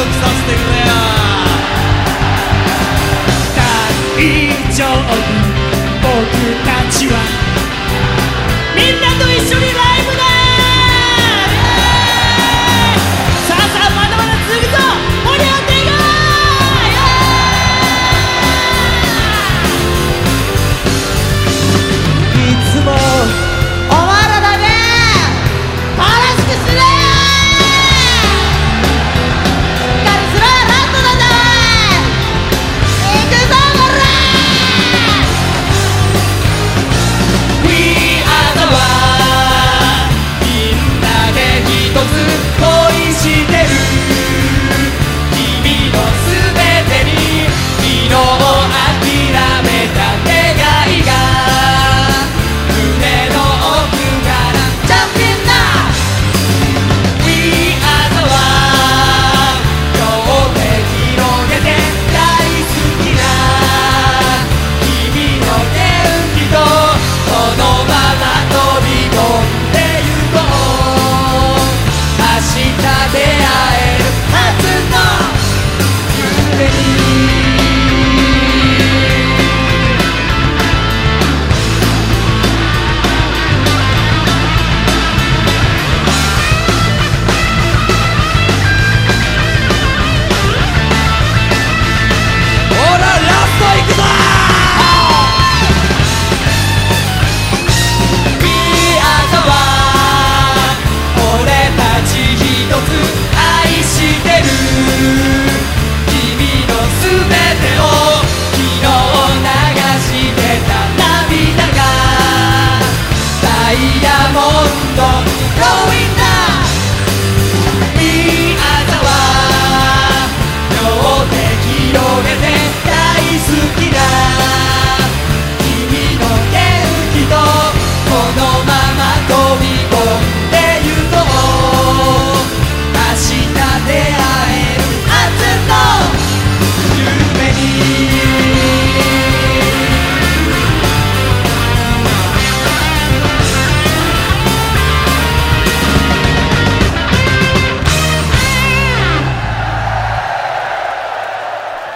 looks us, they. 温度 Going down